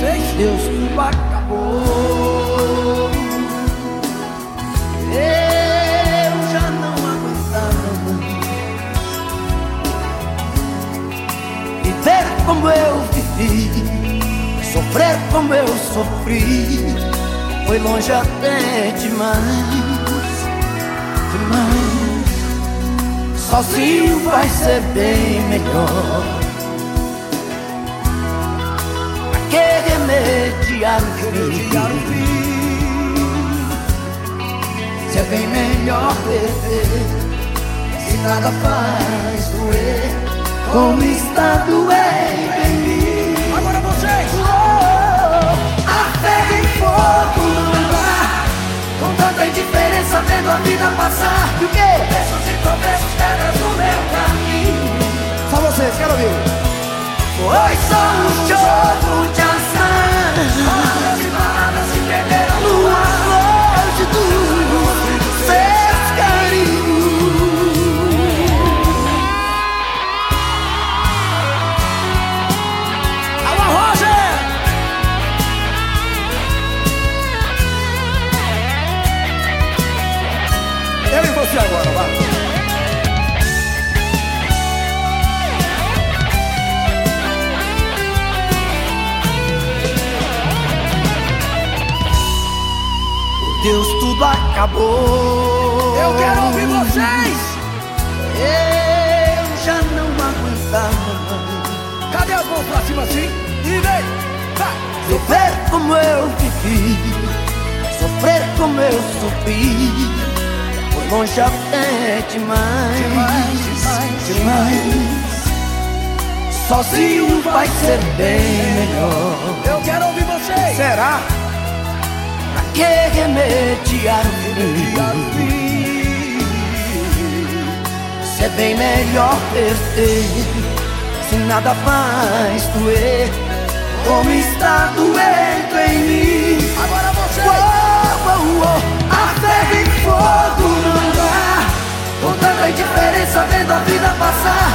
sei se acabou. Eu já não aguentava viver como eu vivi, sofrer como eu sofri. Foi longe até demais, demais. Sozinho vai ser bem melhor. Remediar o fim? Se é bem melhor perder Se nada faz doer Como está doendo em mim Agora vocês! oh, A fé em fogo dá Com tanta indiferença vendo a vida passar E o quê? Tropeços e tropeços, pedras no meu caminho Só vocês, quero ouvir Foi só um Deus, tudo acabou Eu quero ouvir vocês! Eu já não aguentava Cadê as mãos pra cima assim? E vem! Vai! Sofrer como eu vivi Sofrer como eu sofri Foi longe até demais Demais, demais, demais Sozinho vai ser bem melhor Eu quero ouvir vocês! Será? Que remediar o fim? Se é bem melhor perder Se nada faz doer Como está doendo em mim Agora vocês! Oh, oh, oh, a fé em fogo não dá Com tanta indiferença vendo a vida passar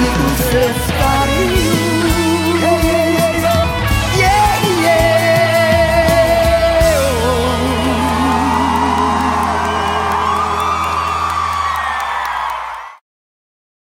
to the sky.